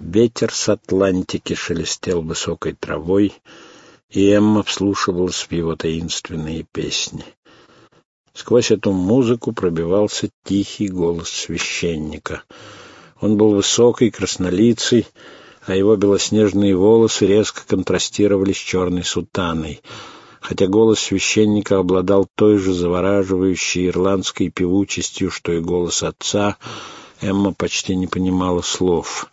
Ветер с Атлантики шелестел высокой травой, и Эмма вслушивалась в его таинственные песни. Сквозь эту музыку пробивался тихий голос священника. Он был высокий, краснолицый, а его белоснежные волосы резко контрастировали с черной сутаной. Хотя голос священника обладал той же завораживающей ирландской певучестью, что и голос отца, Эмма почти не понимала слов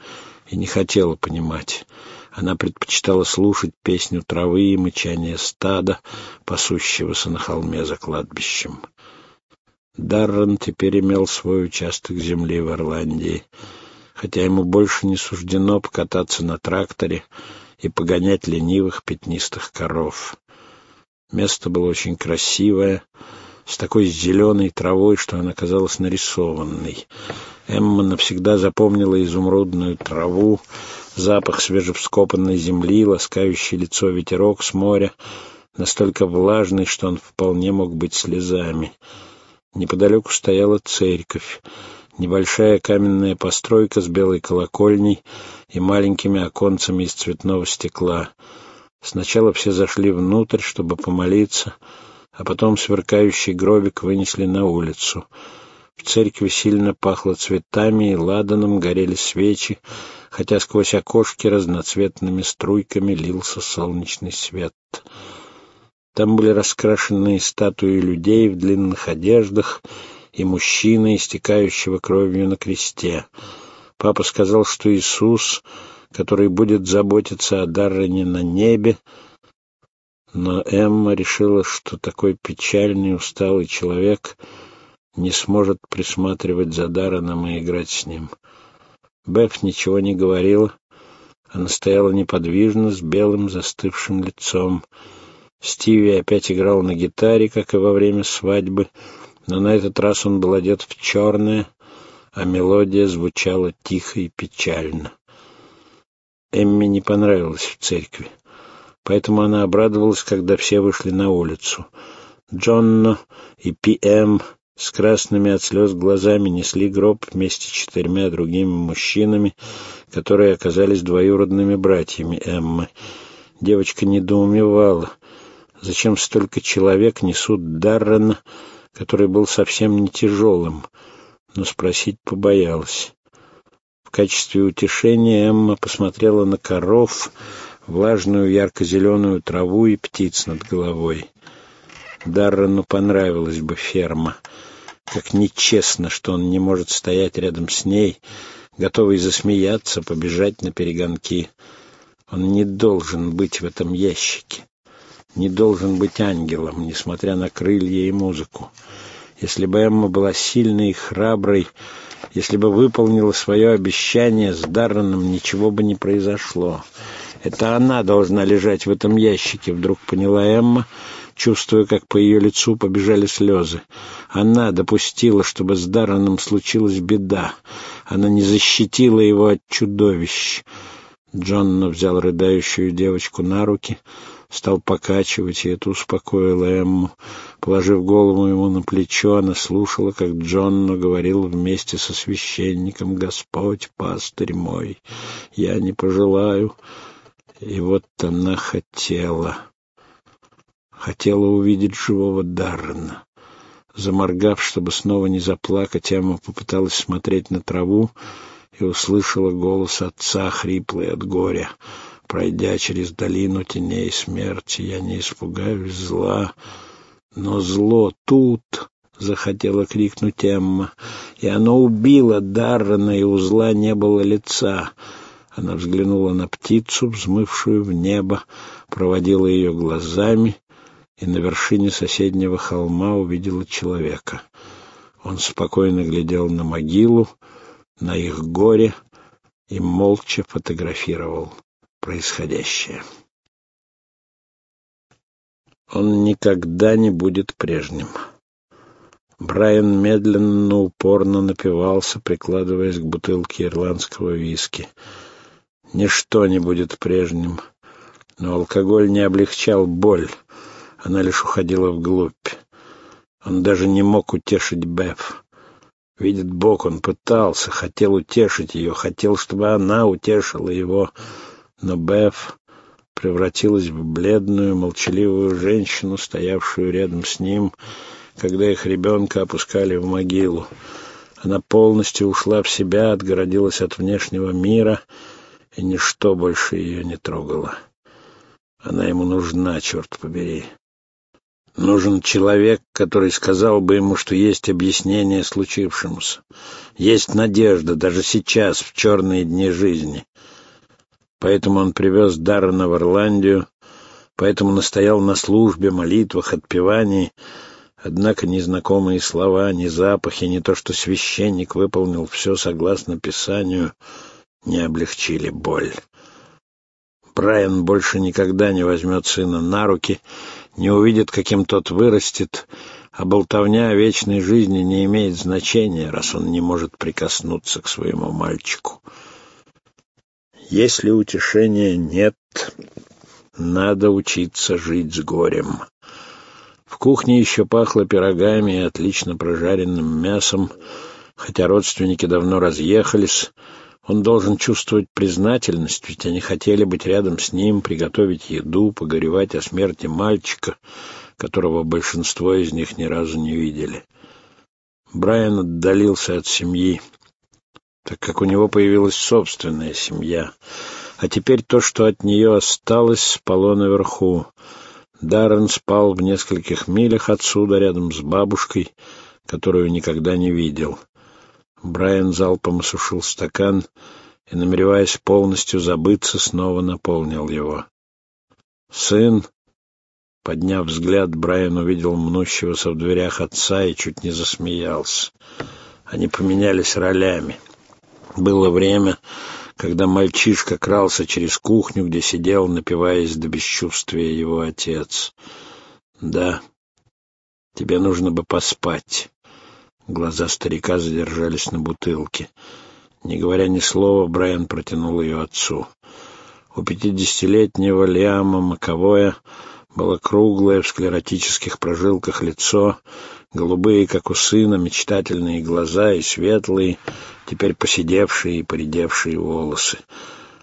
и не хотела понимать. Она предпочитала слушать песню травы и мычание стада, пасущегося на холме за кладбищем. Даррен теперь имел свой участок земли в Ирландии, хотя ему больше не суждено покататься на тракторе и погонять ленивых пятнистых коров. Место было очень красивое, с такой зеленой травой, что она казалась нарисованной. Эмма навсегда запомнила изумрудную траву, запах свежевскопанной земли, ласкающий лицо ветерок с моря, настолько влажный, что он вполне мог быть слезами. Неподалеку стояла церковь, небольшая каменная постройка с белой колокольней и маленькими оконцами из цветного стекла. Сначала все зашли внутрь, чтобы помолиться, а потом сверкающий гробик вынесли на улицу. В церкви сильно пахло цветами и ладаном, горели свечи, хотя сквозь окошки разноцветными струйками лился солнечный свет. Там были раскрашенные статуи людей в длинных одеждах и мужчины, истекающего кровью на кресте. Папа сказал, что Иисус, который будет заботиться о Даррене на небе, но Эмма решила, что такой печальный, усталый человек не сможет присматривать за Дарреном и играть с ним. Беф ничего не говорила. Она стояла неподвижно, с белым застывшим лицом. Стиви опять играл на гитаре, как и во время свадьбы, но на этот раз он был одет в черное, а мелодия звучала тихо и печально. Эмми не понравилось в церкви, поэтому она обрадовалась, когда все вышли на улицу. Джонно и Пи-Эм с красными от слез глазами несли гроб вместе с четырьмя другими мужчинами, которые оказались двоюродными братьями Эммы. Девочка недоумевала, зачем столько человек несут Даррена, который был совсем не тяжелым, но спросить побоялась. В качестве утешения Эмма посмотрела на коров, влажную ярко-зеленую траву и птиц над головой. Даррену понравилась бы ферма — как нечестно, что он не может стоять рядом с ней, готовый засмеяться, побежать на перегонки. Он не должен быть в этом ящике, не должен быть ангелом, несмотря на крылья и музыку. Если бы Эмма была сильной и храброй, если бы выполнила свое обещание с Дарреном, ничего бы не произошло. Это она должна лежать в этом ящике, вдруг поняла Эмма, чувствуя, как по ее лицу побежали слезы. Она допустила, чтобы с Дарреном случилась беда. Она не защитила его от чудовищ. Джонна взял рыдающую девочку на руки, стал покачивать, и это успокоило Эмму. Положив голову ему на плечо, она слушала, как Джонна говорил вместе со священником, «Господь, пастырь мой, я не пожелаю». И вот она хотела хотела увидеть живого Даррена. Заморгав, чтобы снова не заплакать, Эмма попыталась смотреть на траву и услышала голос отца, хриплый от горя. Пройдя через долину теней смерти, я не испугаюсь зла, но зло тут, — захотела крикнуть Эмма, — и оно убило Даррена, и у зла не было лица. Она взглянула на птицу, взмывшую в небо, проводила ее глазами и на вершине соседнего холма увидела человека. Он спокойно глядел на могилу, на их горе и молча фотографировал происходящее. Он никогда не будет прежним. Брайан медленно, упорно напивался, прикладываясь к бутылке ирландского виски. Ничто не будет прежним, но алкоголь не облегчал боль — она лишь уходила вглубь. Он даже не мог утешить Беф. Видит Бог, он пытался, хотел утешить ее, хотел, чтобы она утешила его, но Беф превратилась в бледную, молчаливую женщину, стоявшую рядом с ним, когда их ребенка опускали в могилу. Она полностью ушла в себя, отгородилась от внешнего мира, и ничто больше ее не трогало. Она ему нужна, черт побери. Нужен человек, который сказал бы ему, что есть объяснение случившемуся. Есть надежда даже сейчас, в черные дни жизни. Поэтому он привез Даррена в Ирландию, поэтому настоял на службе, молитвах, отпевании. Однако ни знакомые слова, ни запахи, ни то, что священник выполнил все согласно Писанию, не облегчили боль. Брайан больше никогда не возьмет сына на руки, не увидит, каким тот вырастет, а болтовня о вечной жизни не имеет значения, раз он не может прикоснуться к своему мальчику. Если утешения нет, надо учиться жить с горем. В кухне еще пахло пирогами и отлично прожаренным мясом, хотя родственники давно разъехались. Он должен чувствовать признательность, ведь они хотели быть рядом с ним, приготовить еду, погоревать о смерти мальчика, которого большинство из них ни разу не видели. Брайан отдалился от семьи так как у него появилась собственная семья. А теперь то, что от нее осталось, спало наверху. Даррен спал в нескольких милях отсюда, рядом с бабушкой, которую никогда не видел. Брайан залпом осушил стакан и, намереваясь полностью забыться, снова наполнил его. «Сын!» Подняв взгляд, Брайан увидел мнущегося в дверях отца и чуть не засмеялся. Они поменялись ролями. Было время, когда мальчишка крался через кухню, где сидел, напиваясь до бесчувствия его отец. «Да, тебе нужно бы поспать». Глаза старика задержались на бутылке. Не говоря ни слова, Брайан протянул ее отцу. У пятидесятилетнего Лиама Маковоя было круглое в склеротических прожилках лицо, голубые, как у сына, мечтательные глаза и светлые, теперь поседевшие и поредевшие волосы.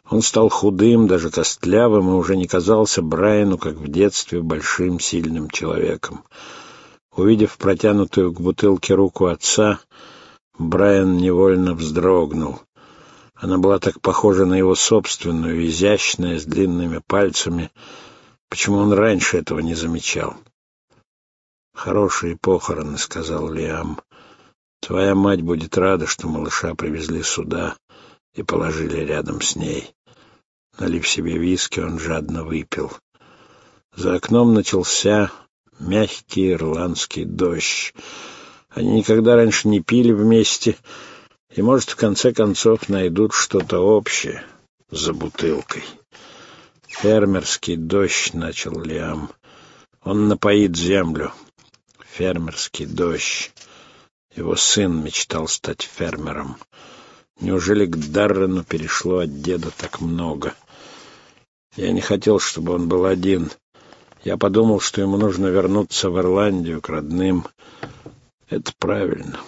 Он стал худым, даже костлявым, и уже не казался Брайану, как в детстве, большим, сильным человеком. Увидев протянутую к бутылке руку отца, Брайан невольно вздрогнул. Она была так похожа на его собственную, изящная, с длинными пальцами. Почему он раньше этого не замечал? «Хорошие похороны», — сказал Лиам. Твоя мать будет рада, что малыша привезли сюда и положили рядом с ней. Налив себе виски, он жадно выпил. За окном начался мягкий ирландский дождь. Они никогда раньше не пили вместе и, может, в конце концов найдут что-то общее за бутылкой. «Фермерский дождь», — начал Лиам. «Он напоит землю. Фермерский дождь. Его сын мечтал стать фермером. Неужели к Даррену перешло от деда так много? Я не хотел, чтобы он был один. Я подумал, что ему нужно вернуться в Ирландию к родным. Это правильно.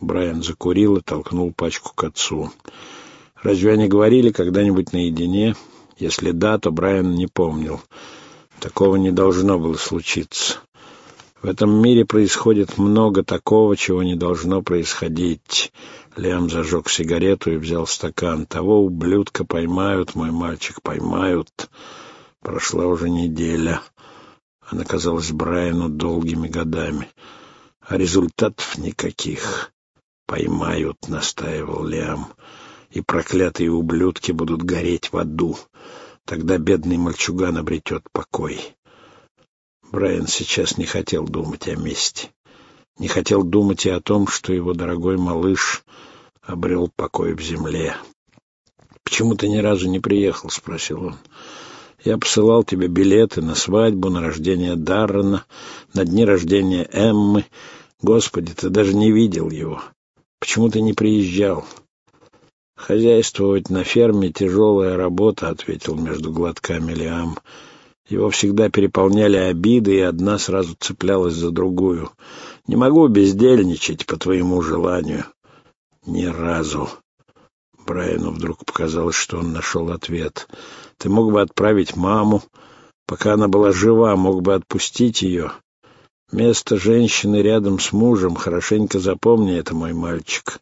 Брайан закурил и толкнул пачку к отцу. Разве они говорили когда-нибудь наедине? Если да, то Брайан не помнил. Такого не должно было случиться. В этом мире происходит много такого, чего не должно происходить. Лиам зажег сигарету и взял стакан. Того ублюдка поймают, мой мальчик, поймают. Прошла уже неделя. Она казалась Брайану долгими годами. А результатов никаких. Поймают, настаивал Лиам. И проклятые ублюдки будут гореть в аду. Тогда бедный мальчуган обретет покой. Брайан сейчас не хотел думать о мести. Не хотел думать и о том, что его дорогой малыш обрел покой в земле. «Почему ты ни разу не приехал?» — спросил он. «Я посылал тебе билеты на свадьбу, на рождение Даррена, на дни рождения Эммы. Господи, ты даже не видел его. Почему ты не приезжал?» «Хозяйствовать на ферме — тяжелая работа», — ответил между глотками Лиам. Его всегда переполняли обиды, и одна сразу цеплялась за другую. «Не могу бездельничать по твоему желанию». «Ни разу». Брайану вдруг показалось, что он нашел ответ. «Ты мог бы отправить маму. Пока она была жива, мог бы отпустить ее. Место женщины рядом с мужем. Хорошенько запомни это, мой мальчик.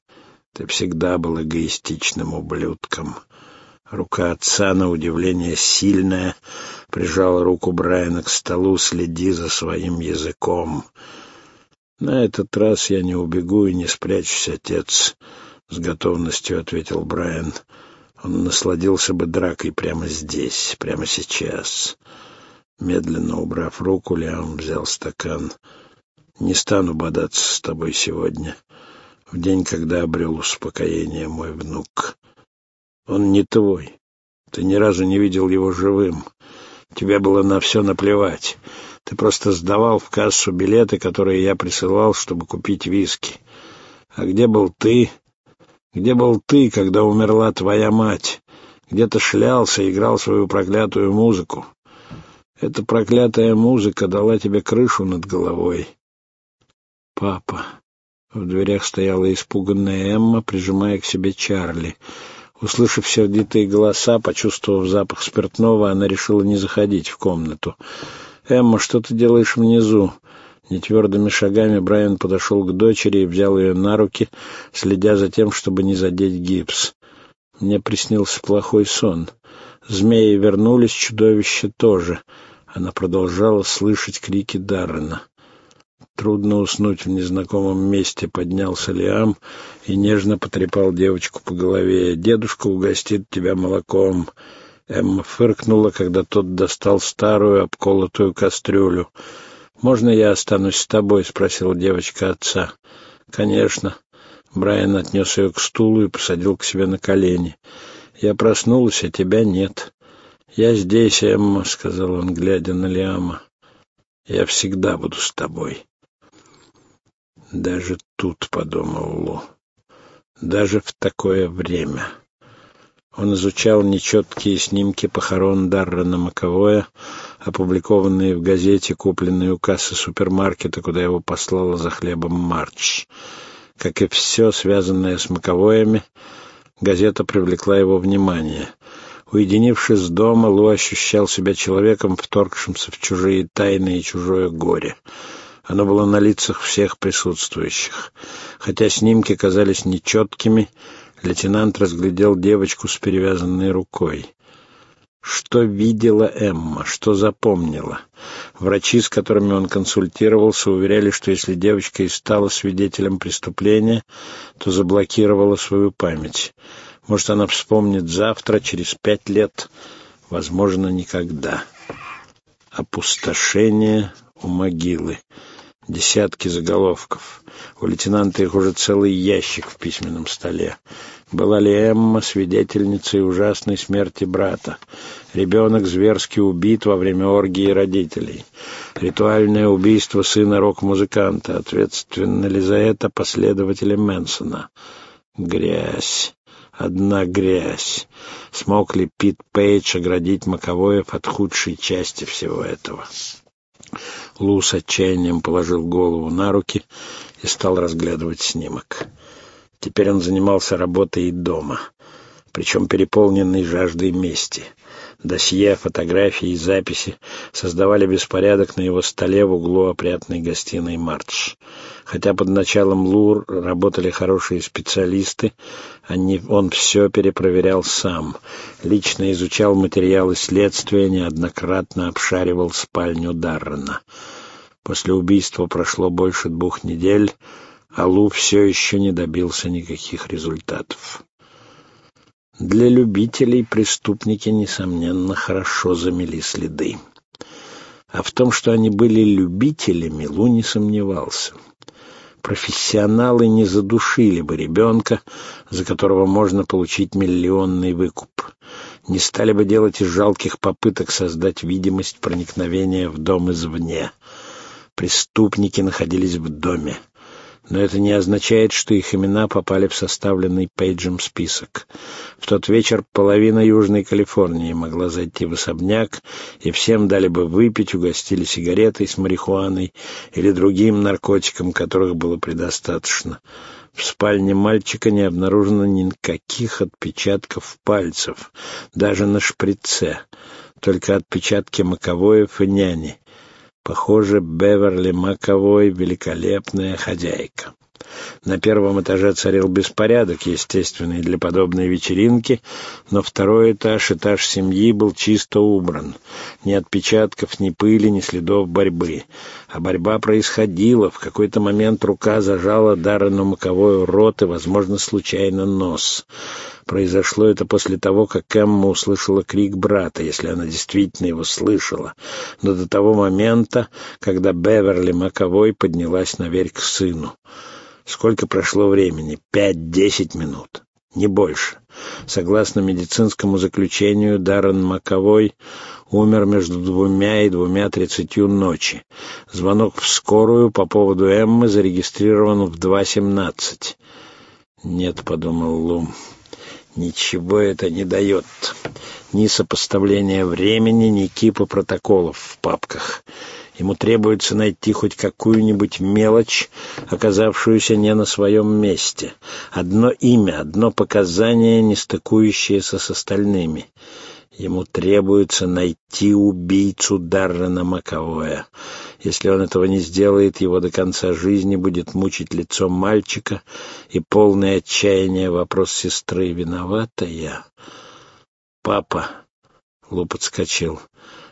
Ты всегда был эгоистичным ублюдком». Рука отца, на удивление сильная, прижала руку Брайана к столу, следи за своим языком. «На этот раз я не убегу и не спрячусь, отец», — с готовностью ответил Брайан. Он насладился бы дракой прямо здесь, прямо сейчас. Медленно убрав руку, Лиам взял стакан. «Не стану бодаться с тобой сегодня, в день, когда обрел успокоение мой внук». Он не твой. Ты ни разу не видел его живым. Тебе было на все наплевать. Ты просто сдавал в кассу билеты, которые я присылал, чтобы купить виски. А где был ты? Где был ты, когда умерла твоя мать? Где ты шлялся, играл свою проклятую музыку? Эта проклятая музыка дала тебе крышу над головой. Папа. В дверях стояла испуганная Эмма, прижимая к себе Чарли. Услышав сердитые голоса, почувствовав запах спиртного, она решила не заходить в комнату. «Эмма, что ты делаешь внизу?» Нетвердыми шагами Брайан подошел к дочери и взял ее на руки, следя за тем, чтобы не задеть гипс. Мне приснился плохой сон. Змеи вернулись, чудовище тоже. Она продолжала слышать крики Даррена. Трудно уснуть в незнакомом месте, поднялся Лиам и нежно потрепал девочку по голове. «Дедушка угостит тебя молоком». Эмма фыркнула, когда тот достал старую обколотую кастрюлю. «Можно я останусь с тобой?» — спросила девочка отца. «Конечно». Брайан отнес ее к стулу и посадил к себе на колени. «Я проснулась, а тебя нет». «Я здесь, Эмма», — сказал он, глядя на Лиама. «Я всегда буду с тобой». Даже тут, — подумал Лу, — даже в такое время. Он изучал нечеткие снимки похорон Даррена Маковоя, опубликованные в газете, купленные у кассы супермаркета, куда его послала за хлебом Марч. Как и все, связанное с Маковоями, газета привлекла его внимание. Уединившись дома, Лу ощущал себя человеком, вторгшимся в чужие тайны и чужое горе — оно было на лицах всех присутствующих. Хотя снимки казались нечеткими, лейтенант разглядел девочку с перевязанной рукой. Что видела Эмма, что запомнила? Врачи, с которыми он консультировался, уверяли, что если девочка и стала свидетелем преступления, то заблокировала свою память. Может, она вспомнит завтра, через пять лет, возможно, никогда. Опустошение у могилы. Десятки заголовков. У лейтенанта их уже целый ящик в письменном столе. Была ли Эмма свидетельницей ужасной смерти брата? Ребенок зверски убит во время оргии родителей. Ритуальное убийство сына рок-музыканта. Ответственны ли за это последователи Мэнсона? Грязь. Одна грязь. Смог ли Пит Пейдж оградить Маковоев от худшей части всего этого? Лу с отчаянием положил голову на руки и стал разглядывать снимок. Теперь он занимался работой и дома, причем переполненный жаждой мести — Досье, фотографии и записи создавали беспорядок на его столе в углу опрятной гостиной «Мардж». Хотя под началом Лур работали хорошие специалисты, они, он все перепроверял сам. Лично изучал материалы следствия, неоднократно обшаривал спальню Даррена. После убийства прошло больше двух недель, а Лу все еще не добился никаких результатов. Для любителей преступники, несомненно, хорошо замели следы. А в том, что они были любителями, Лу не сомневался. Профессионалы не задушили бы ребенка, за которого можно получить миллионный выкуп. Не стали бы делать из жалких попыток создать видимость проникновения в дом извне. Преступники находились в доме. Но это не означает, что их имена попали в составленный Пейджем список. В тот вечер половина Южной Калифорнии могла зайти в особняк, и всем дали бы выпить, угостили сигаретой с марихуаной или другим наркотиком, которых было предостаточно. В спальне мальчика не обнаружено никаких отпечатков пальцев, даже на шприце, только отпечатки Маковоев и няни. Похоже, Беверли Маковой — великолепная хозяйка. На первом этаже царил беспорядок, естественный для подобной вечеринки, но второй этаж, этаж семьи, был чисто убран. Ни отпечатков, ни пыли, ни следов борьбы. А борьба происходила. В какой-то момент рука зажала Даррену Маковою рот и, возможно, случайно нос. Произошло это после того, как Эмма услышала крик брата, если она действительно его слышала, но до того момента, когда Беверли Маковой поднялась наверх к сыну. Сколько прошло времени? Пять-десять минут. Не больше. Согласно медицинскому заключению, Даррен Маковой умер между двумя и двумя тридцатью ночи. Звонок в скорую по поводу Эммы зарегистрирован в 2.17. «Нет», — подумал Лум, Ничего это не дает. Ни сопоставления времени, ни кипа протоколов в папках. Ему требуется найти хоть какую-нибудь мелочь, оказавшуюся не на своем месте. Одно имя, одно показание, не стыкующееся с остальными. Ему требуется найти убийцу Даррена Маковоя. Если он этого не сделает, его до конца жизни будет мучить лицо мальчика и полное отчаяние вопрос сестры «Виновата я?» «Папа!» — Лу подскочил.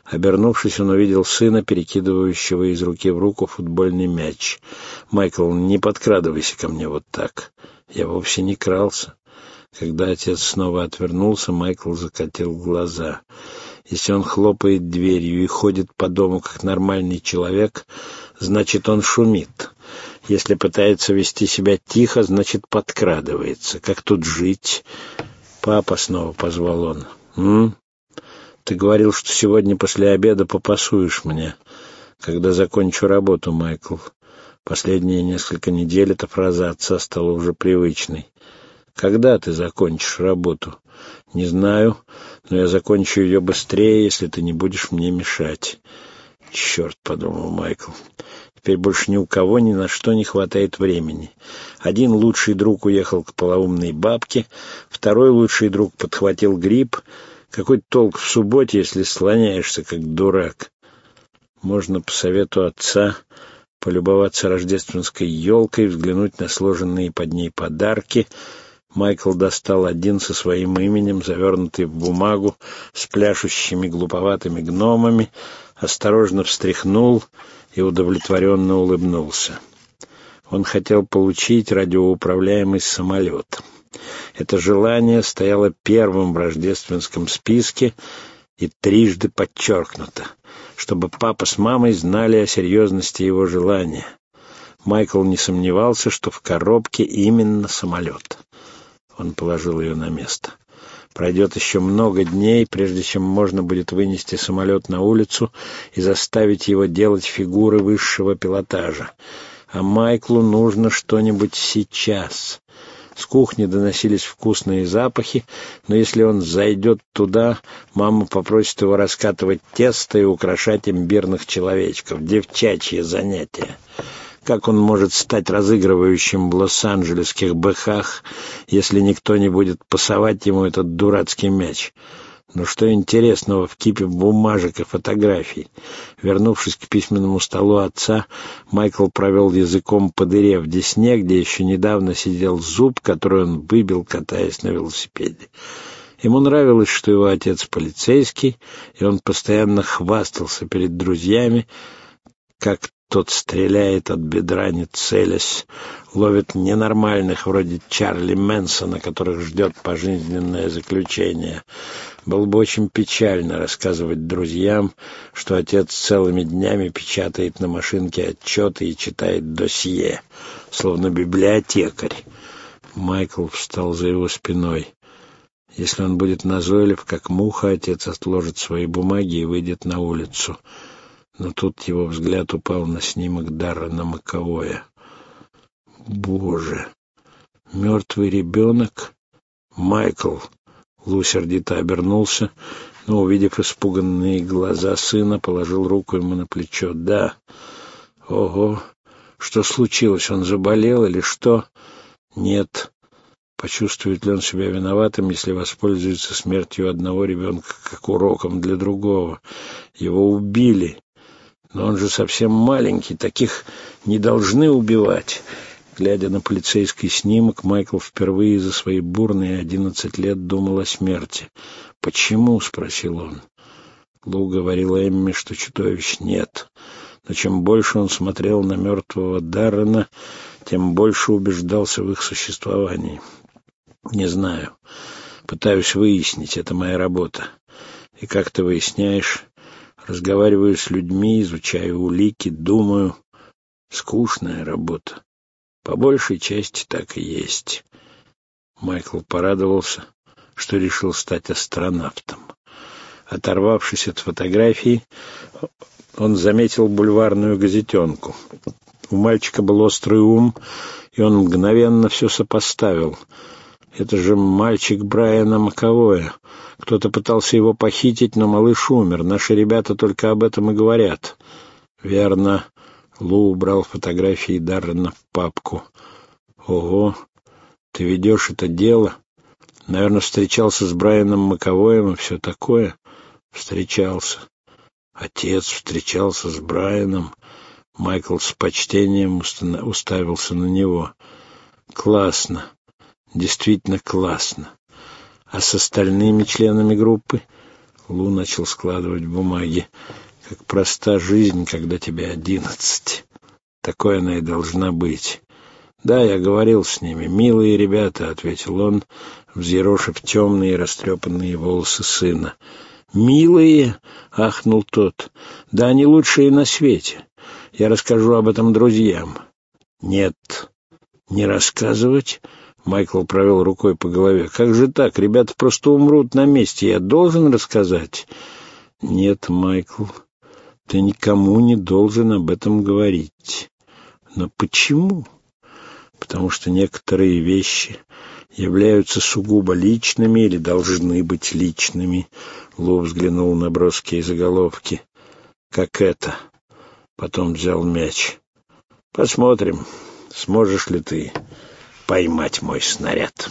Обернувшись, он увидел сына, перекидывающего из руки в руку футбольный мяч. «Майкл, не подкрадывайся ко мне вот так. Я вовсе не крался. Когда отец снова отвернулся, Майкл закатил глаза. Если он хлопает дверью и ходит по дому как нормальный человек, значит, он шумит. Если пытается вести себя тихо, значит, подкрадывается. Как тут жить? Папа снова позвал он. «М? Ты говорил, что сегодня после обеда попасуешь мне, когда закончу работу, Майкл. Последние несколько недель эта фраза отца стала уже привычной. Когда ты закончишь работу? Не знаю, но я закончу ее быстрее, если ты не будешь мне мешать. Черт, подумал Майкл. Теперь больше ни у кого ни на что не хватает времени. Один лучший друг уехал к полоумной бабке, второй лучший друг подхватил грипп. Какой толк в субботе, если слоняешься, как дурак? Можно по совету отца полюбоваться рождественской елкой, взглянуть на сложенные под ней подарки — Майкл достал один со своим именем, завернутый в бумагу, с пляшущими глуповатыми гномами, осторожно встряхнул и удовлетворенно улыбнулся. Он хотел получить радиоуправляемый самолет. Это желание стояло первым в рождественском списке и трижды подчеркнуто, чтобы папа с мамой знали о серьезности его желания. Майкл не сомневался, что в коробке именно самолет. Он положил ее на место. Пройдет еще много дней, прежде чем можно будет вынести самолет на улицу и заставить его делать фигуры высшего пилотажа. А Майклу нужно что-нибудь сейчас. С кухни доносились вкусные запахи, но если он зайдет туда, мама попросит его раскатывать тесто и украшать имбирных человечков. Девчачье занятие. Как он может стать разыгрывающим в лос-анджелесских бэхах, если никто не будет пасовать ему этот дурацкий мяч? Но что интересного в кипе бумажек и фотографий? Вернувшись к письменному столу отца, Майкл провел языком по дыре в десне, где еще недавно сидел зуб, который он выбил, катаясь на велосипеде. Ему нравилось, что его отец полицейский, и он постоянно хвастался перед друзьями, как тот стреляет от бедра, не целясь, ловит ненормальных, вроде Чарли Мэнсона, которых ждет пожизненное заключение. Было бы очень печально рассказывать друзьям, что отец целыми днями печатает на машинке отчеты и читает досье, словно библиотекарь. Майкл встал за его спиной. Если он будет назойлив, как муха, отец отложит свои бумаги и выйдет на улицу но тут его взгляд упал на снимок Даррена Маковоя. Боже! Мертвый ребенок? Майкл! Лу сердито обернулся, но, увидев испуганные глаза сына, положил руку ему на плечо. «Да». «Ого! Что случилось? Он заболел или что?» «Нет». Почувствует ли он себя виноватым, если воспользуется смертью одного ребенка как уроком для другого? Его убили. Но он же совсем маленький, таких не должны убивать. Глядя на полицейский снимок, Майкл впервые за свои бурные одиннадцать лет думал о смерти. «Почему?» — спросил он. Лу говорил Эмми, что чудовищ нет. Но чем больше он смотрел на мертвого Даррена, тем больше убеждался в их существовании. «Не знаю. Пытаюсь выяснить. Это моя работа. И как ты выясняешь? Разговариваю с людьми, изучаю улики, думаю. Скучная работа. По большей части так и есть. Майкл порадовался, что решил стать астронавтом. Оторвавшись от фотографии, он заметил бульварную газетенку. У мальчика был острый ум, и он мгновенно все сопоставил. Это же мальчик Брайана Маковое. Кто-то пытался его похитить, но малыш умер. Наши ребята только об этом и говорят. Верно. Лу убрал фотографии Даррена в папку. «Ого, ты ведешь это дело? Наверное, встречался с Брайаном Маковоем и все такое?» «Встречался. Отец встречался с Брайаном». Майкл с почтением уставился на него. «Классно. Действительно классно. А с остальными членами группы?» Лу начал складывать бумаги. Как проста жизнь, когда тебе одиннадцать. Такой она и должна быть. Да, я говорил с ними. Милые ребята, — ответил он, взъерошив темные растрепанные волосы сына. «Милые?» — ахнул тот. «Да они лучшие на свете. Я расскажу об этом друзьям». «Нет, не рассказывать?» Майкл провел рукой по голове. «Как же так? Ребята просто умрут на месте. Я должен рассказать?» «Нет, Майкл, ты никому не должен об этом говорить. Но почему? Потому что некоторые вещи являются сугубо личными или должны быть личными. Лу взглянул на броские заголовки. Как это? Потом взял мяч. Посмотрим, сможешь ли ты поймать мой снаряд.